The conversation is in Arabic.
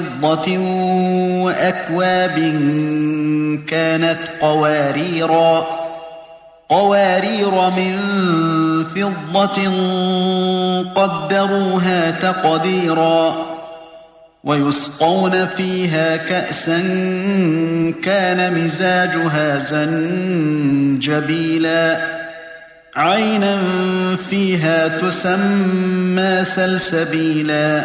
فضة وأكواب كانت قواريرا قوارير من فضة قدروها تقديرا ويسقون فيها كأسا كان مزاجها زنجبيلا. عينا فيها تسمى سلسبيلا.